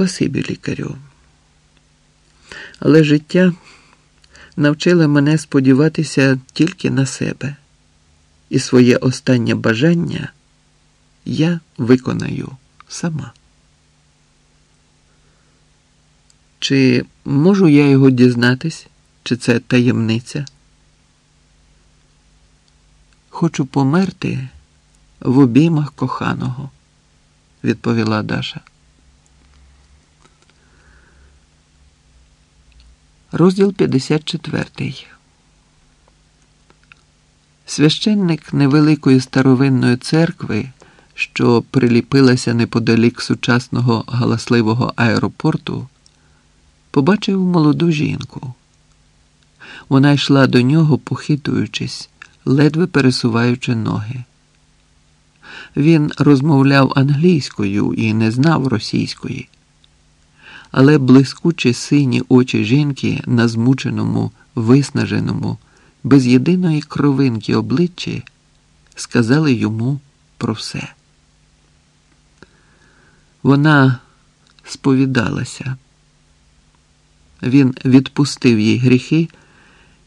Спасибі лікарю. Але життя навчило мене сподіватися тільки на себе, і своє останнє бажання я виконаю сама. Чи можу я його дізнатись, чи це таємниця? Хочу померти в обіймах коханого, відповіла Даша. Розділ 54. Священник невеликої старовинної церкви, що приліпилася неподалік сучасного галасливого аеропорту, побачив молоду жінку. Вона йшла до нього, похитуючись, ледве пересуваючи ноги. Він розмовляв англійською і не знав російської але блискучі сині очі жінки на змученому, виснаженому, без єдиної кровинки обличчі сказали йому про все. Вона сповідалася. Він відпустив їй гріхи,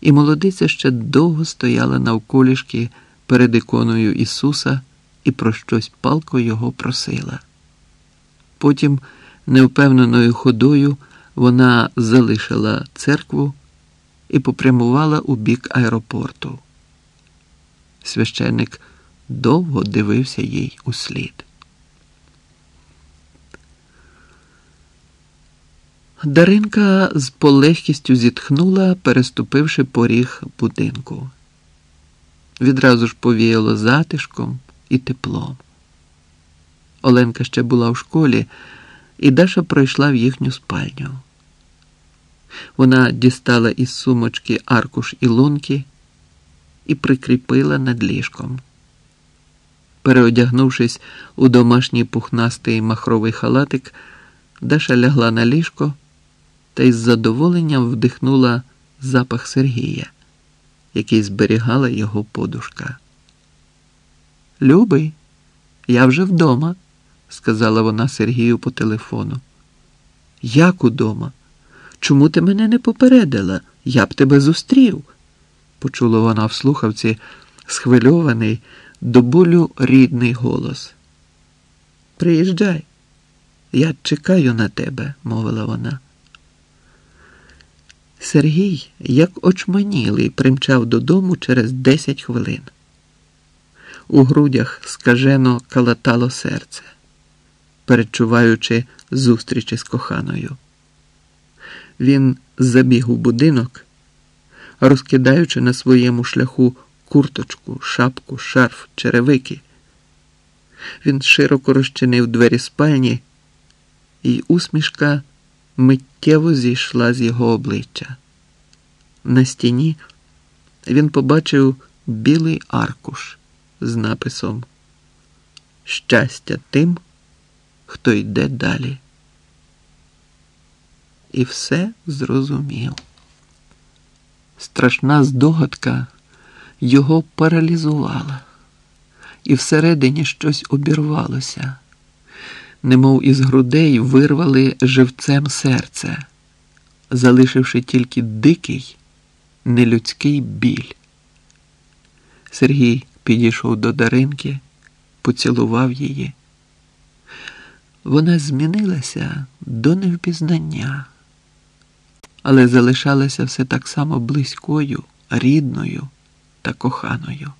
і молодиця ще довго стояла навколішки перед іконою Ісуса і про щось палко його просила. Потім Невпевненою ходою вона залишила церкву і попрямувала у бік аеропорту. Священник довго дивився їй у слід. Даринка з полегкістю зітхнула, переступивши поріг будинку. Відразу ж повіяло затишком і теплом. Оленка ще була в школі і Даша пройшла в їхню спальню. Вона дістала із сумочки аркуш і лунки і прикріпила над ліжком. Переодягнувшись у домашній пухнастий махровий халатик, Даша лягла на ліжко та із задоволенням вдихнула запах Сергія, який зберігала його подушка. Любий, я вже вдома сказала вона Сергію по телефону. Як удома? Чому ти мене не попередила? Я б тебе зустрів, почула вона в слухавці схвильований, до болю рідний голос. Приїжджай, я чекаю на тебе, мовила вона. Сергій, як очманілий, примчав додому через десять хвилин. У грудях скажено калатало серце перечуваючи зустрічі з коханою. Він забіг у будинок, розкидаючи на своєму шляху курточку, шапку, шарф, черевики. Він широко розчинив двері спальні, і усмішка миттєво зійшла з його обличчя. На стіні він побачив білий аркуш з написом Щастя тим хто йде далі. І все зрозумів. Страшна здогадка його паралізувала, і всередині щось обірвалося, немов із грудей вирвали живцем серце, залишивши тільки дикий, нелюдський біль. Сергій підійшов до Даринки, поцілував її. Вона змінилася до невпізнання, але залишалася все так само близькою, рідною та коханою.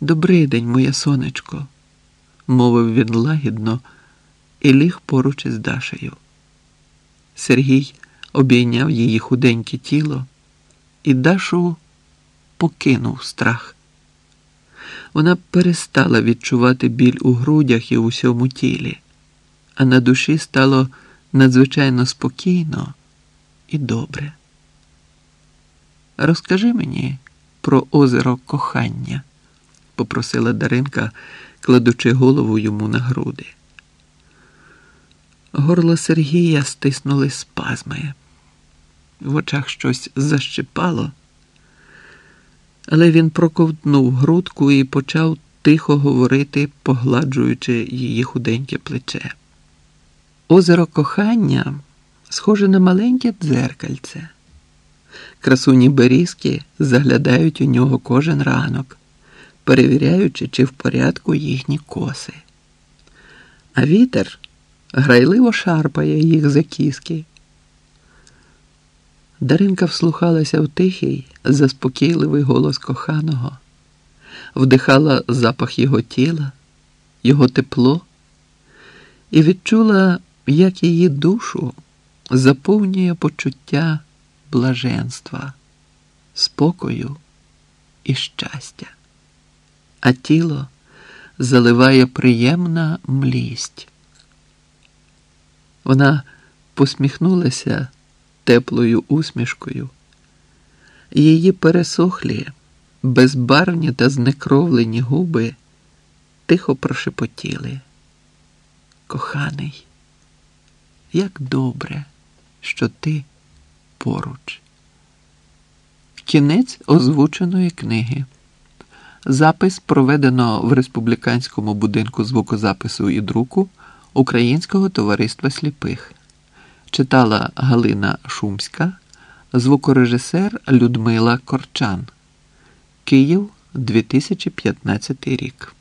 «Добрий день, моє сонечко, мовив він лагідно і ліг поруч із Дашею. Сергій обійняв її худеньке тіло, і Дашу покинув страх. Вона перестала відчувати біль у грудях і у всьому тілі, а на душі стало надзвичайно спокійно і добре. Розкажи мені про озеро кохання, попросила Даринка, кладучи голову йому на груди. Горло Сергія стиснули спазми, в очах щось защипало але він проковтнув грудку і почав тихо говорити, погладжуючи її худеньке плече. Озеро кохання схоже на маленьке дзеркальце. Красуні берізки заглядають у нього кожен ранок, перевіряючи, чи в порядку їхні коси. А вітер грайливо шарпає їх за кіски. Даринка вслухалася в тихий, заспокійливий голос коханого, вдихала запах його тіла, його тепло і відчула, як її душу заповнює почуття блаженства, спокою і щастя, а тіло заливає приємна млість. Вона посміхнулася теплою усмішкою, її пересохлі, безбарвні та знекровлені губи тихо прошепотіли. Коханий, як добре, що ти поруч. Кінець озвученої книги. Запис проведено в Республіканському будинку звукозапису і друку Українського товариства сліпих. Читала Галина Шумська, звукорежисер Людмила Корчан. Київ 2015 рік.